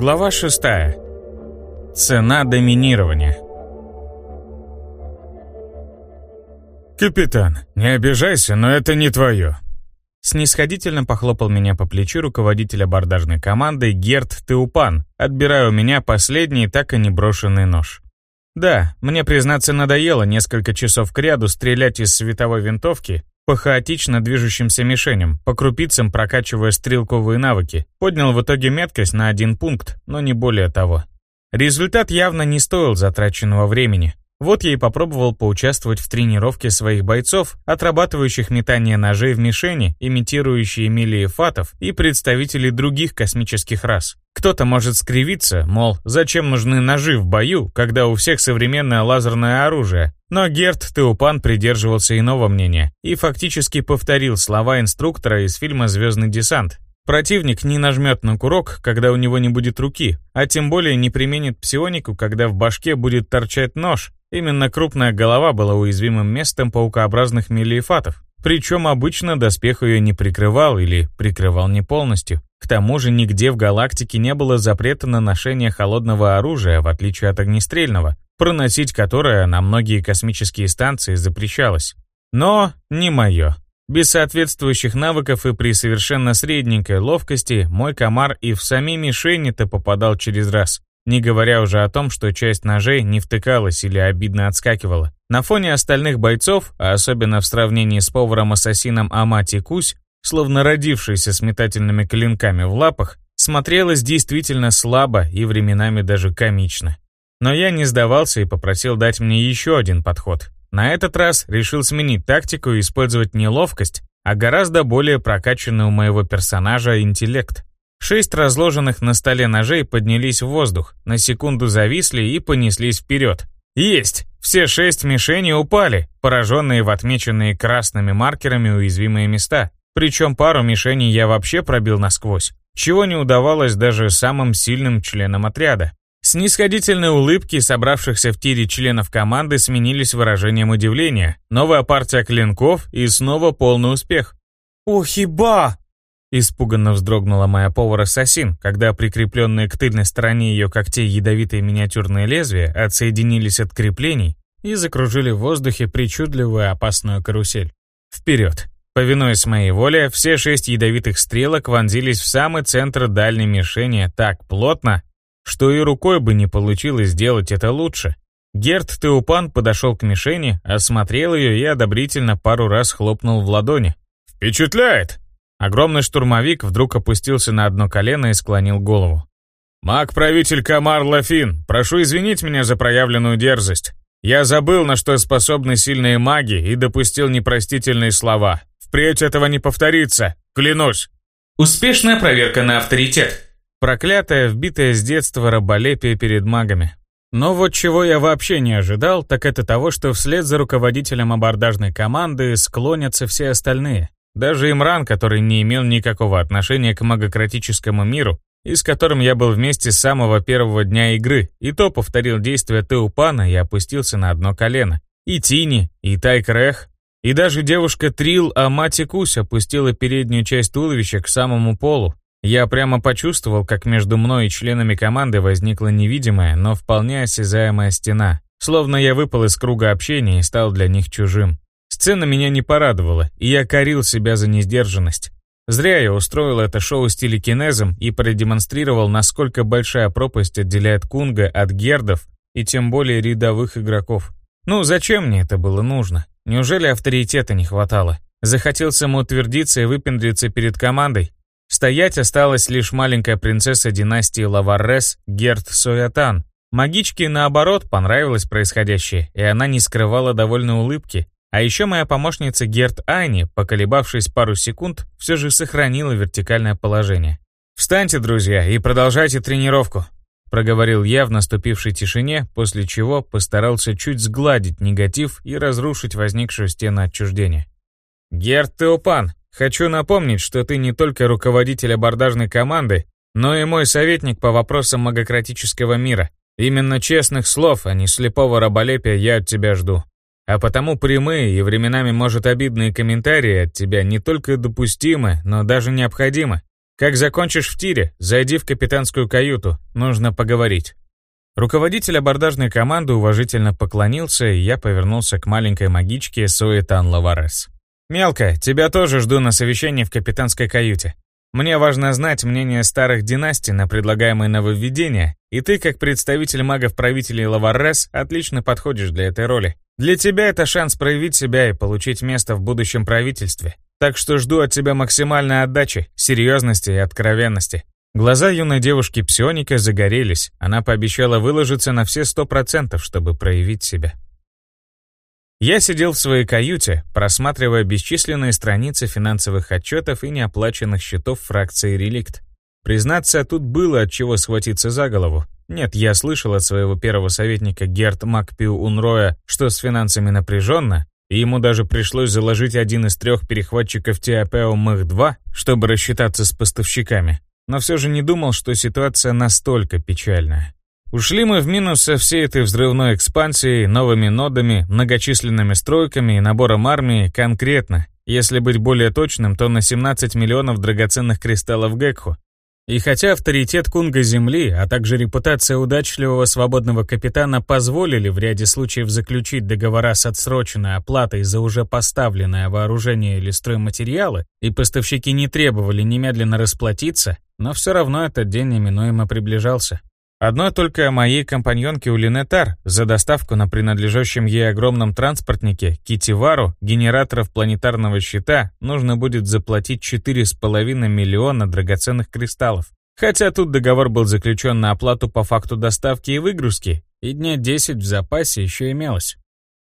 Глава 6. Цена доминирования. «Капитан, не обижайся, но это не твое». Снисходительно похлопал меня по плечу руководитель абордажной команды Герт Теупан, отбирая у меня последний так и не брошенный нож. Да, мне, признаться, надоело несколько часов кряду стрелять из световой винтовки по хаотично движущимся мишеням, по крупицам прокачивая стрелковые навыки. Поднял в итоге меткость на один пункт, но не более того. Результат явно не стоил затраченного времени. Вот я и попробовал поучаствовать в тренировке своих бойцов, отрабатывающих метание ножей в мишени, имитирующие милии фатов и представителей других космических рас. Кто-то может скривиться, мол, зачем нужны ножи в бою, когда у всех современное лазерное оружие, но Герт Теупан придерживался иного мнения и фактически повторил слова инструктора из фильма «Звездный десант», Противник не нажмет на курок, когда у него не будет руки, а тем более не применит псионику, когда в башке будет торчать нож. Именно крупная голова была уязвимым местом паукообразных мелиефатов. Причем обычно доспех ее не прикрывал или прикрывал не полностью. К тому же нигде в галактике не было запрета на ношение холодного оружия, в отличие от огнестрельного, проносить которое на многие космические станции запрещалось. Но не мое. Без соответствующих навыков и при совершенно средненькой ловкости мой комар и в сами мишени-то попадал через раз. Не говоря уже о том, что часть ножей не втыкалась или обидно отскакивала. На фоне остальных бойцов, а особенно в сравнении с поваром-ассасином Амати Кусь, словно родившийся с метательными клинками в лапах, смотрелось действительно слабо и временами даже комично. Но я не сдавался и попросил дать мне еще один подход. На этот раз решил сменить тактику и использовать не ловкость, а гораздо более прокачанный у моего персонажа интеллект. Шесть разложенных на столе ножей поднялись в воздух, на секунду зависли и понеслись вперед. Есть! Все шесть мишеней упали, пораженные в отмеченные красными маркерами уязвимые места. Причем пару мишеней я вообще пробил насквозь, чего не удавалось даже самым сильным членам отряда. Снисходительные улыбки собравшихся в тире членов команды сменились выражением удивления. Новая партия клинков и снова полный успех. «Охиба!» Испуганно вздрогнула моя повар-ассасин, когда прикрепленные к тыльной стороне ее когтей ядовитые миниатюрные лезвия отсоединились от креплений и закружили в воздухе причудливую опасную карусель. Вперед! Повинуясь моей воле, все шесть ядовитых стрелок вонзились в самый центр дальней мишени так плотно, что и рукой бы не получилось сделать это лучше. Герт Теупан подошел к мишени, осмотрел ее и одобрительно пару раз хлопнул в ладони. «Впечатляет!» Огромный штурмовик вдруг опустился на одно колено и склонил голову. «Маг-правитель Камар Лафин, прошу извинить меня за проявленную дерзость. Я забыл, на что способны сильные маги и допустил непростительные слова. Впредь этого не повторится, клянусь». Успешная проверка на авторитет. Проклятая, вбитая с детства раболепие перед магами. Но вот чего я вообще не ожидал, так это того, что вслед за руководителем абордажной команды склонятся все остальные. Даже Имран, который не имел никакого отношения к магократическому миру, и с которым я был вместе с самого первого дня игры, и то повторил действия Теупана и опустился на одно колено. И Тини, и Тайкрех, и даже девушка Трил Амати Кусь опустила переднюю часть туловища к самому полу. Я прямо почувствовал, как между мной и членами команды возникла невидимая, но вполне осязаемая стена. Словно я выпал из круга общения и стал для них чужим. Сцена меня не порадовала, и я корил себя за несдержанность. Зря я устроил это шоу с телекинезом и продемонстрировал, насколько большая пропасть отделяет Кунга от гердов и тем более рядовых игроков. Ну, зачем мне это было нужно? Неужели авторитета не хватало? Захотел самоутвердиться и выпендриться перед командой? Стоять осталась лишь маленькая принцесса династии Лаваррес Герт Соятан. Магичке, наоборот, понравилось происходящее, и она не скрывала довольной улыбки, а еще моя помощница Герт Айни, поколебавшись пару секунд, все же сохранила вертикальное положение. «Встаньте, друзья, и продолжайте тренировку», проговорил я в наступившей тишине, после чего постарался чуть сгладить негатив и разрушить возникшую стену отчуждения. «Герт Теопан, хочу напомнить, что ты не только руководитель абордажной команды, но и мой советник по вопросам магократического мира. Именно честных слов, а не слепого раболепия я от тебя жду. А потому прямые и временами, может, обидные комментарии от тебя не только допустимы, но даже необходимы. Как закончишь в тире, зайди в капитанскую каюту, нужно поговорить». Руководитель абордажной команды уважительно поклонился, и я повернулся к маленькой магичке Суэтан Лаварес. «Мелко, тебя тоже жду на совещании в капитанской каюте. Мне важно знать мнение старых династий на предлагаемые нововведения, и ты, как представитель магов-правителей Лаварес, отлично подходишь для этой роли. Для тебя это шанс проявить себя и получить место в будущем правительстве. Так что жду от тебя максимальной отдачи, серьезности и откровенности. Глаза юной девушки Псионика загорелись, она пообещала выложиться на все сто процентов, чтобы проявить себя. Я сидел в своей каюте, просматривая бесчисленные страницы финансовых отчетов и неоплаченных счетов фракции «Реликт». Признаться, тут было от чего схватиться за голову. Нет, я слышал от своего первого советника Герт Макпиу Унроя, что с финансами напряженно, и ему даже пришлось заложить один из трех перехватчиков Тиапео Мэх-2, чтобы рассчитаться с поставщиками но все же не думал, что ситуация настолько печальная. Ушли мы в минус со всей этой взрывной экспансией, новыми нодами, многочисленными стройками и набором армии конкретно. Если быть более точным, то на 17 миллионов драгоценных кристаллов Гекху, и хотя авторитет Кунга Земли, а также репутация удачливого свободного капитана позволили в ряде случаев заключить договора с отсроченной оплатой за уже поставленное вооружение или стройматериалы, и поставщики не требовали немедленно расплатиться, но все равно этот день неминуемо приближался. Одной только моей компаньонке Улинетар за доставку на принадлежащем ей огромном транспортнике Китивару генераторов планетарного щита нужно будет заплатить 4,5 миллиона драгоценных кристаллов. Хотя тут договор был заключен на оплату по факту доставки и выгрузки, и дня 10 в запасе еще имелось.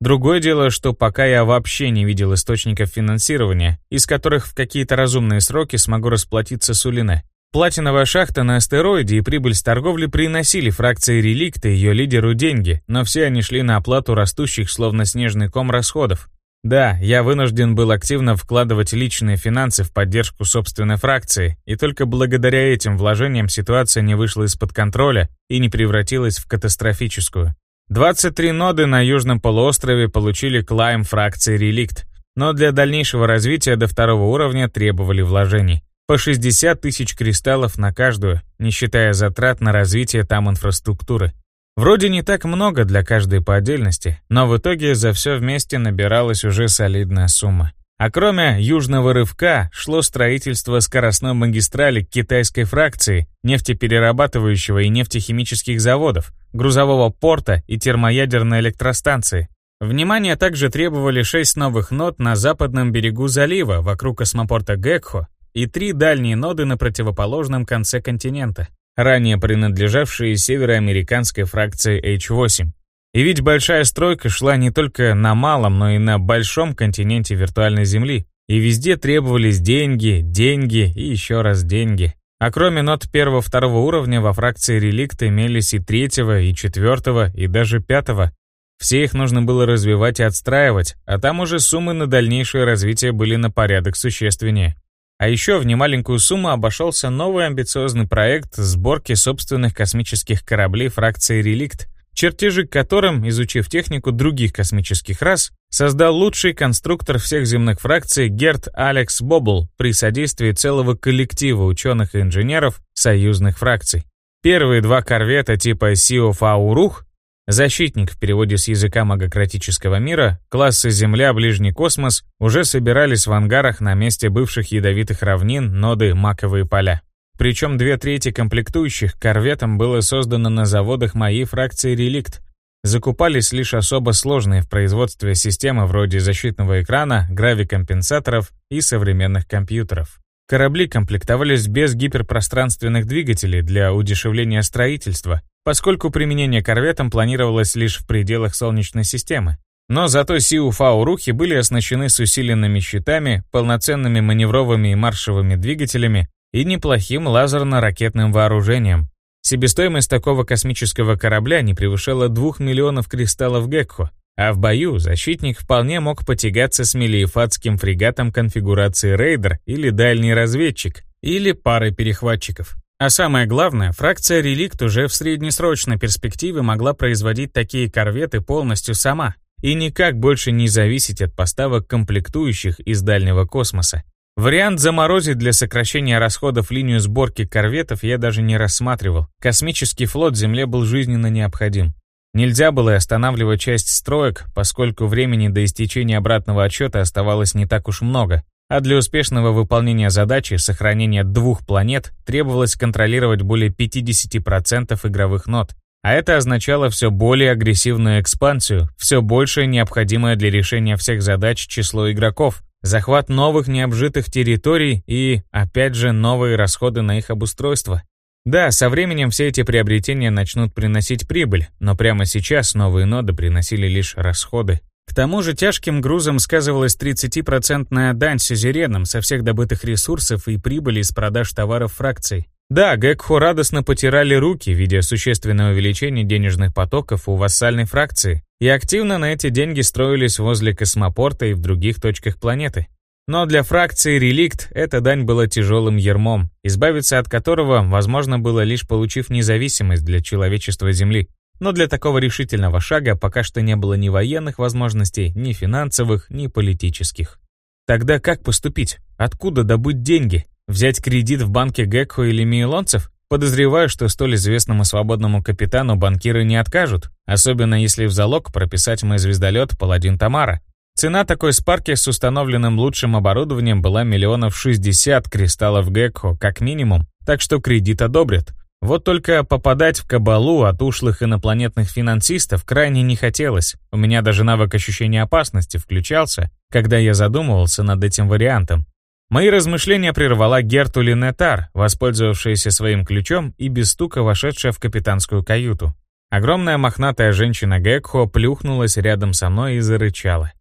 Другое дело, что пока я вообще не видел источников финансирования, из которых в какие-то разумные сроки смогу расплатиться с Улине. Платиновая шахта на астероиде и прибыль с торговли приносили фракции реликта и ее лидеру деньги, но все они шли на оплату растущих словно снежный ком расходов. Да, я вынужден был активно вкладывать личные финансы в поддержку собственной фракции, и только благодаря этим вложениям ситуация не вышла из-под контроля и не превратилась в катастрофическую. 23 ноды на Южном полуострове получили клайм фракции реликт, но для дальнейшего развития до второго уровня требовали вложений. По 60 тысяч кристаллов на каждую, не считая затрат на развитие там инфраструктуры. Вроде не так много для каждой по отдельности, но в итоге за все вместе набиралась уже солидная сумма. А кроме южного рывка шло строительство скоростной магистрали китайской фракции, нефтеперерабатывающего и нефтехимических заводов, грузового порта и термоядерной электростанции. Внимание также требовали шесть новых нот на западном берегу залива вокруг космопорта Гекхо и три дальние ноды на противоположном конце континента, ранее принадлежавшие североамериканской фракции H8. И ведь большая стройка шла не только на малом, но и на большом континенте виртуальной Земли, и везде требовались деньги, деньги и еще раз деньги. А кроме нот первого-второго уровня во фракции реликт имелись и третьего, и четвертого, и даже пятого. Все их нужно было развивать и отстраивать, а там уже суммы на дальнейшее развитие были на порядок существеннее. А еще в немаленькую сумму обошелся новый амбициозный проект сборки собственных космических кораблей фракции «Реликт», чертежи которым, изучив технику других космических рас, создал лучший конструктор всех земных фракций Герт Алекс Бобл при содействии целого коллектива ученых и инженеров союзных фракций. Первые два корвета типа Сио Фаурух Защитник в переводе с языка магократического мира, классы Земля, Ближний космос уже собирались в ангарах на месте бывших ядовитых равнин, ноды, маковые поля. Причем две трети комплектующих корветам было создано на заводах моей фракции «Реликт». Закупались лишь особо сложные в производстве системы вроде защитного экрана, гравикомпенсаторов и современных компьютеров. Корабли комплектовались без гиперпространственных двигателей для удешевления строительства, поскольку применение корветам планировалось лишь в пределах Солнечной системы. Но зато Сиу-Фау-Рухи были оснащены с усиленными щитами, полноценными маневровыми и маршевыми двигателями и неплохим лазерно-ракетным вооружением. Себестоимость такого космического корабля не превышала 2 миллионов кристаллов Гекхо, а в бою защитник вполне мог потягаться с мелиефатским фрегатом конфигурации рейдер или дальний разведчик, или парой перехватчиков. А самое главное, фракция «Реликт» уже в среднесрочной перспективе могла производить такие корветы полностью сама и никак больше не зависеть от поставок комплектующих из дальнего космоса. Вариант заморозить для сокращения расходов линию сборки корветов я даже не рассматривал. Космический флот Земле был жизненно необходим. Нельзя было останавливать часть строек, поскольку времени до истечения обратного отчета оставалось не так уж много, а для успешного выполнения задачи сохранения двух планет требовалось контролировать более 50% игровых нот, а это означало все более агрессивную экспансию, все большее необходимое для решения всех задач число игроков, захват новых необжитых территорий и, опять же, новые расходы на их обустройство. Да, со временем все эти приобретения начнут приносить прибыль, но прямо сейчас новые ноды приносили лишь расходы. К тому же тяжким грузом сказывалась 30-процентная дань сюзеренам со всех добытых ресурсов и прибыли из продаж товаров фракций. Да, Гекхо радостно потирали руки, видя существенное увеличение денежных потоков у вассальной фракции, и активно на эти деньги строились возле космопорта и в других точках планеты. Но для фракции «Реликт» эта дань была тяжелым ермом, избавиться от которого возможно было лишь получив независимость для человечества Земли. Но для такого решительного шага пока что не было ни военных возможностей, ни финансовых, ни политических. Тогда как поступить? Откуда добыть деньги? Взять кредит в банке Гекхо или Мейлонцев? Подозреваю, что столь известному свободному капитану банкиры не откажут, особенно если в залог прописать мой звездолет «Паладин Тамара», Цена такой спарки с установленным лучшим оборудованием была миллионов 60 кристаллов Гекко, как минимум, так что кредит одобрят. Вот только попадать в кабалу от ушлых инопланетных финансистов крайне не хотелось. У меня даже навык ощущения опасности включался, когда я задумывался над этим вариантом. Мои размышления прервала Герту Линетар, воспользовавшаяся своим ключом и без стука вошедшая в капитанскую каюту. Огромная мохнатая женщина Гекхо плюхнулась рядом со мной и зарычала.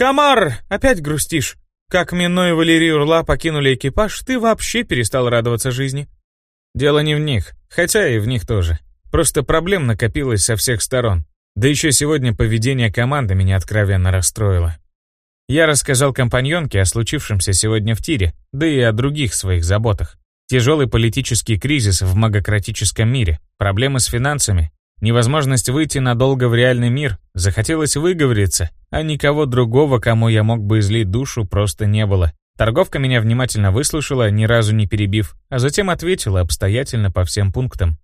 «Комар, опять грустишь? Как Мино и Валерий Урла покинули экипаж, ты вообще перестал радоваться жизни». Дело не в них, хотя и в них тоже. Просто проблем накопилось со всех сторон. Да еще сегодня поведение команды меня откровенно расстроило. Я рассказал компаньонке о случившемся сегодня в тире, да и о других своих заботах. Тяжелый политический кризис в магократическом мире, проблемы с финансами, невозможность выйти надолго в реальный мир, захотелось выговориться, а никого другого, кому я мог бы излить душу, просто не было. Торговка меня внимательно выслушала, ни разу не перебив, а затем ответила обстоятельно по всем пунктам.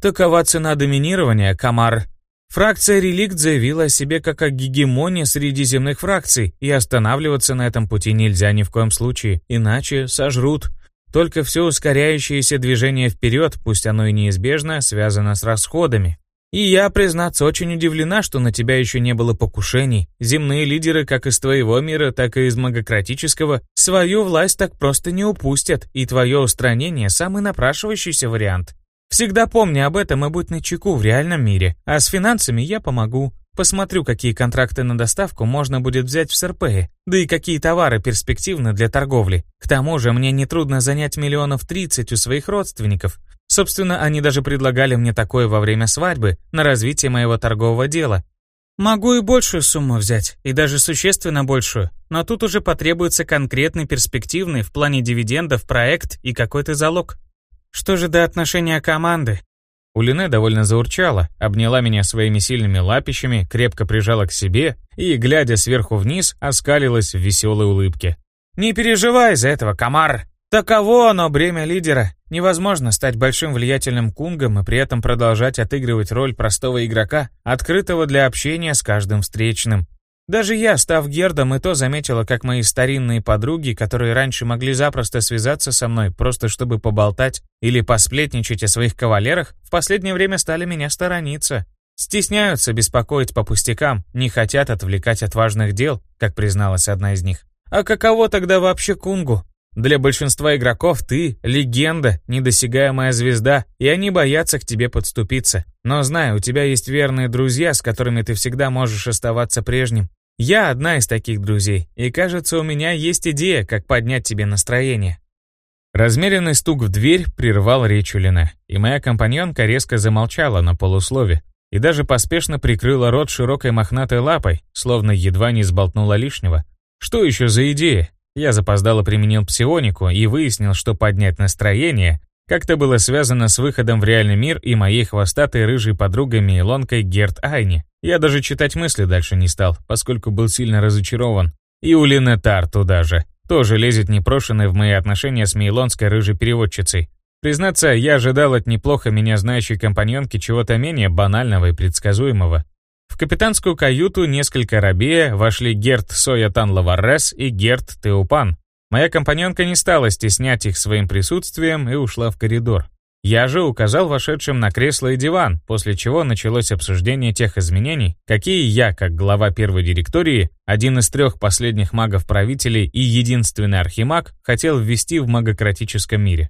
Такова цена доминирования, Камар. Фракция «Реликт» заявила о себе как о гегемонии среди земных фракций, и останавливаться на этом пути нельзя ни в коем случае, иначе сожрут. Только все ускоряющееся движение вперед, пусть оно и неизбежно, связано с расходами. И я, признаться, очень удивлена, что на тебя еще не было покушений. Земные лидеры, как из твоего мира, так и из магократического, свою власть так просто не упустят, и твое устранение – самый напрашивающийся вариант. Всегда помни об этом и будь начеку в реальном мире. А с финансами я помогу. Посмотрю, какие контракты на доставку можно будет взять в Серпее, да и какие товары перспективны для торговли. К тому же мне нетрудно занять миллионов 30 у своих родственников, Собственно, они даже предлагали мне такое во время свадьбы, на развитие моего торгового дела. Могу и большую сумму взять, и даже существенно большую, но тут уже потребуется конкретный перспективный в плане дивидендов проект и какой-то залог. Что же до отношения команды? Улине довольно заурчала, обняла меня своими сильными лапищами, крепко прижала к себе и, глядя сверху вниз, оскалилась в веселой улыбке. «Не переживай из-за этого, комар! Таково оно бремя лидера. Невозможно стать большим влиятельным кунгом и при этом продолжать отыгрывать роль простого игрока, открытого для общения с каждым встречным. Даже я, став гердом, и то заметила, как мои старинные подруги, которые раньше могли запросто связаться со мной, просто чтобы поболтать или посплетничать о своих кавалерах, в последнее время стали меня сторониться. Стесняются беспокоить по пустякам, не хотят отвлекать от важных дел, как призналась одна из них. А каково тогда вообще кунгу? Для большинства игроков ты — легенда, недосягаемая звезда, и они боятся к тебе подступиться. Но знай, у тебя есть верные друзья, с которыми ты всегда можешь оставаться прежним. Я одна из таких друзей, и кажется, у меня есть идея, как поднять тебе настроение. Размеренный стук в дверь прервал речь Улина, и моя компаньонка резко замолчала на полуслове и даже поспешно прикрыла рот широкой мохнатой лапой, словно едва не сболтнула лишнего. Что еще за идея? Я запоздало применил псионику и выяснил, что поднять настроение как-то было связано с выходом в реальный мир и моей хвостатой рыжей подругой Мейлонкой Герт Айни. Я даже читать мысли дальше не стал, поскольку был сильно разочарован. И у Линетар туда же. тоже лезет непрошенный в мои отношения с мейлонской рыжей переводчицей. Признаться, я ожидал от неплохо меня знающей компаньонки чего-то менее банального и предсказуемого. В капитанскую каюту несколько рабея вошли Герт Соятан Лаваррес и Герт Теупан. Моя компаньонка не стала стеснять их своим присутствием и ушла в коридор. Я же указал вошедшим на кресло и диван, после чего началось обсуждение тех изменений, какие я, как глава первой директории, один из трех последних магов-правителей и единственный архимаг, хотел ввести в магократическом мире.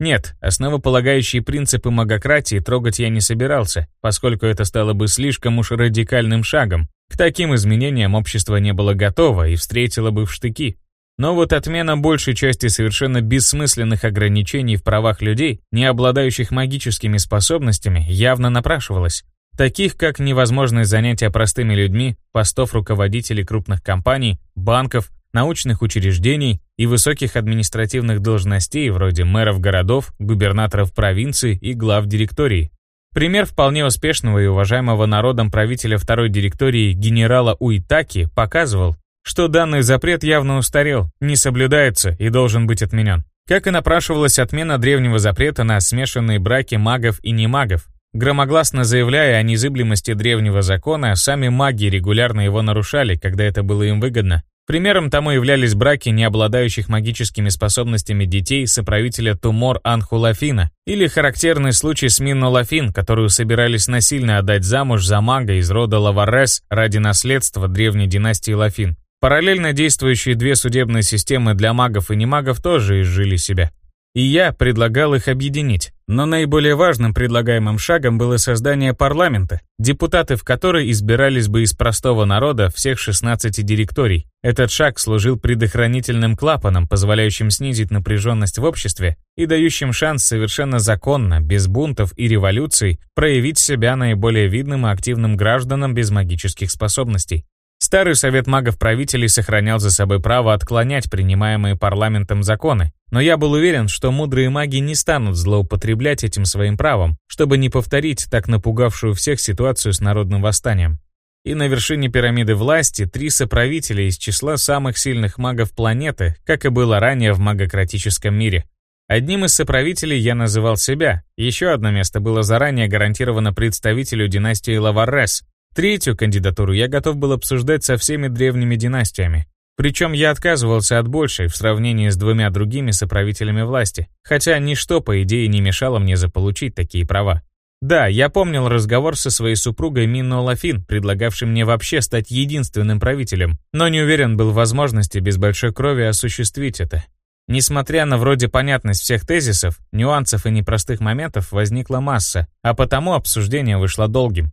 Нет, основополагающие принципы магократии трогать я не собирался, поскольку это стало бы слишком уж радикальным шагом. К таким изменениям общество не было готово и встретило бы в штыки. Но вот отмена большей части совершенно бессмысленных ограничений в правах людей, не обладающих магическими способностями, явно напрашивалась. Таких как невозможность занятия простыми людьми, постов руководителей крупных компаний, банков, научных учреждений и высоких административных должностей вроде мэров городов, губернаторов провинций и глав директорий. Пример вполне успешного и уважаемого народом правителя второй директории генерала Уитаки показывал, что данный запрет явно устарел, не соблюдается и должен быть отменен. Как и напрашивалась отмена древнего запрета на смешанные браки магов и немагов. Громогласно заявляя о незыблемости древнего закона, сами маги регулярно его нарушали, когда это было им выгодно. Примером тому являлись браки не обладающих магическими способностями детей соправителя Тумор Анхулафина или характерный случай с Минно Лафин, которую собирались насильно отдать замуж за мага из рода Лаварес ради наследства древней династии Лафин. Параллельно действующие две судебные системы для магов и немагов тоже изжили себя. И я предлагал их объединить. Но наиболее важным предлагаемым шагом было создание парламента, депутаты в который избирались бы из простого народа всех 16 директорий. Этот шаг служил предохранительным клапаном, позволяющим снизить напряженность в обществе и дающим шанс совершенно законно, без бунтов и революций, проявить себя наиболее видным и активным гражданам без магических способностей. Старый совет магов-правителей сохранял за собой право отклонять принимаемые парламентом законы, но я был уверен, что мудрые маги не станут злоупотреблять этим своим правом, чтобы не повторить так напугавшую всех ситуацию с народным восстанием. И на вершине пирамиды власти три соправителя из числа самых сильных магов планеты, как и было ранее в магократическом мире. Одним из соправителей я называл себя, еще одно место было заранее гарантировано представителю династии Лаваррес, Третью кандидатуру я готов был обсуждать со всеми древними династиями. Причем я отказывался от большей в сравнении с двумя другими соправителями власти, хотя ничто, по идее, не мешало мне заполучить такие права. Да, я помнил разговор со своей супругой Минно Лафин, предлагавшей мне вообще стать единственным правителем, но не уверен был в возможности без большой крови осуществить это. Несмотря на вроде понятность всех тезисов, нюансов и непростых моментов возникла масса, а потому обсуждение вышло долгим.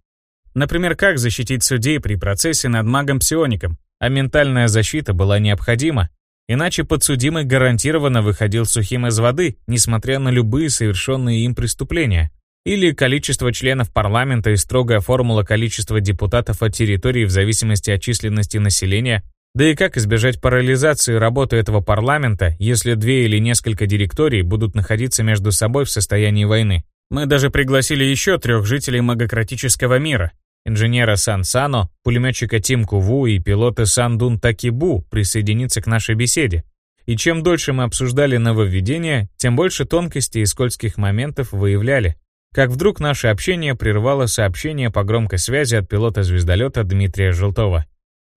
Например, как защитить судей при процессе над магом-псиоником, а ментальная защита была необходима, иначе подсудимый гарантированно выходил сухим из воды, несмотря на любые совершенные им преступления. Или количество членов парламента и строгая формула количества депутатов от территории в зависимости от численности населения, да и как избежать парализации работы этого парламента, если две или несколько директорий будут находиться между собой в состоянии войны. Мы даже пригласили еще трех жителей магократического мира, инженера Сан Сано, пулеметчика Тим Куву и пилота Сан Дун Такибу присоединиться к нашей беседе. И чем дольше мы обсуждали нововведения, тем больше тонкостей и скользких моментов выявляли. Как вдруг наше общение прервало сообщение по громкой связи от пилота звездолета Дмитрия Желтова.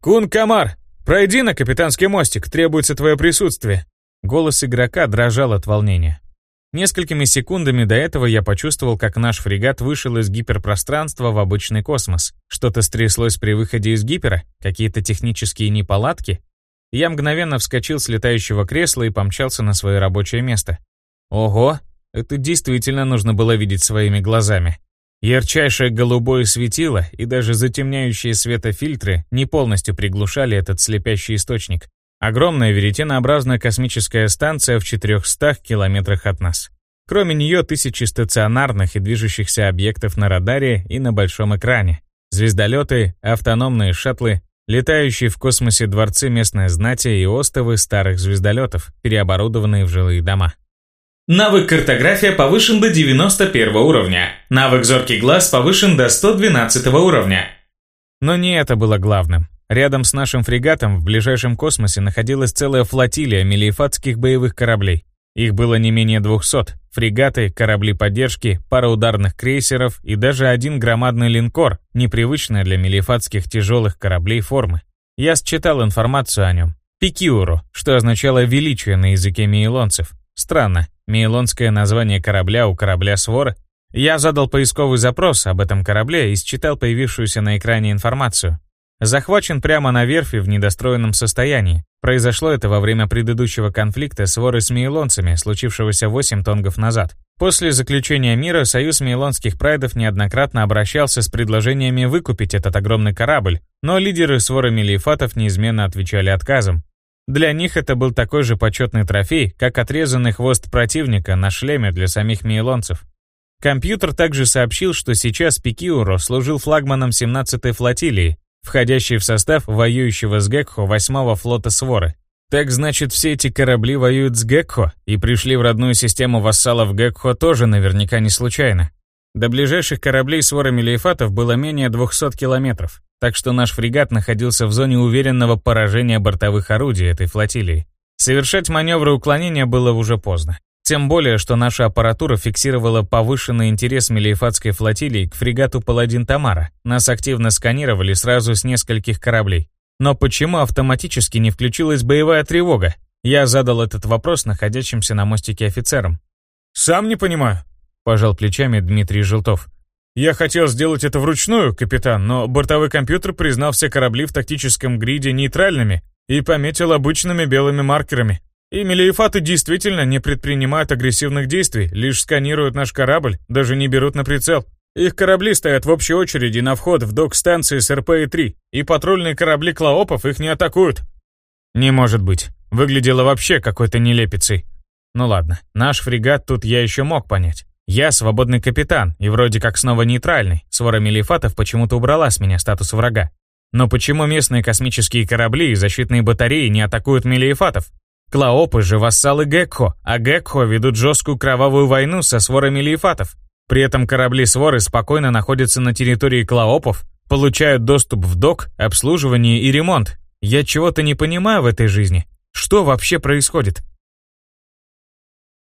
«Кун Камар, пройди на капитанский мостик, требуется твое присутствие». Голос игрока дрожал от волнения. Несколькими секундами до этого я почувствовал, как наш фрегат вышел из гиперпространства в обычный космос. Что-то стряслось при выходе из гипера? Какие-то технические неполадки? Я мгновенно вскочил с летающего кресла и помчался на свое рабочее место. Ого, это действительно нужно было видеть своими глазами. Ярчайшее голубое светило и даже затемняющие светофильтры не полностью приглушали этот слепящий источник. Огромная веретенообразная космическая станция в 400 километрах от нас. Кроме нее тысячи стационарных и движущихся объектов на радаре и на большом экране. Звездолеты, автономные шаттлы, летающие в космосе дворцы местной знати и остовы старых звездолетов, переоборудованные в жилые дома. Навык картография повышен до 91 уровня. Навык зоркий глаз повышен до 112 уровня. Но не это было главным. Рядом с нашим фрегатом в ближайшем космосе находилась целая флотилия мелиефатских боевых кораблей. Их было не менее 200. Фрегаты, корабли поддержки, пара ударных крейсеров и даже один громадный линкор, непривычная для мелиефатских тяжелых кораблей формы. Я считал информацию о нем. Пикиуру, что означало «величие» на языке мейлонцев. Странно, мейлонское название корабля у корабля свора. Я задал поисковый запрос об этом корабле и считал появившуюся на экране информацию. Захвачен прямо на верфи в недостроенном состоянии. Произошло это во время предыдущего конфликта с воры с мейлонцами, случившегося 8 тонгов назад. После заключения мира Союз мейлонских прайдов неоднократно обращался с предложениями выкупить этот огромный корабль, но лидеры свора мелиефатов неизменно отвечали отказом. Для них это был такой же почетный трофей, как отрезанный хвост противника на шлеме для самих мейлонцев. Компьютер также сообщил, что сейчас Пикиуро служил флагманом 17-й флотилии, входящий в состав воюющего с Гекхо 8-го флота Своры. Так значит, все эти корабли воюют с Гекхо и пришли в родную систему вассалов Гекхо тоже наверняка не случайно. До ближайших кораблей Свора Мелиефатов было менее 200 километров, так что наш фрегат находился в зоне уверенного поражения бортовых орудий этой флотилии. Совершать маневры уклонения было уже поздно. Тем более, что наша аппаратура фиксировала повышенный интерес Мелиефатской флотилии к фрегату «Паладин Тамара». Нас активно сканировали сразу с нескольких кораблей. Но почему автоматически не включилась боевая тревога? Я задал этот вопрос находящимся на мостике офицерам. «Сам не понимаю», — пожал плечами Дмитрий Желтов. «Я хотел сделать это вручную, капитан, но бортовой компьютер признал все корабли в тактическом гриде нейтральными и пометил обычными белыми маркерами. И мелиефаты действительно не предпринимают агрессивных действий, лишь сканируют наш корабль, даже не берут на прицел. Их корабли стоят в общей очереди на вход в док-станции с РПИ-3, и патрульные корабли Клоопов их не атакуют. Не может быть. Выглядело вообще какой-то нелепицей. Ну ладно, наш фрегат тут я еще мог понять. Я свободный капитан, и вроде как снова нейтральный. Свора Мелифатов почему-то убрала с меня статус врага. Но почему местные космические корабли и защитные батареи не атакуют Мелиефатов? Клаопы же вассалы Гекхо, а Гекхо ведут жесткую кровавую войну со сворами лиефатов. При этом корабли своры спокойно находятся на территории Клаопов, получают доступ в док, обслуживание и ремонт. Я чего-то не понимаю в этой жизни. Что вообще происходит?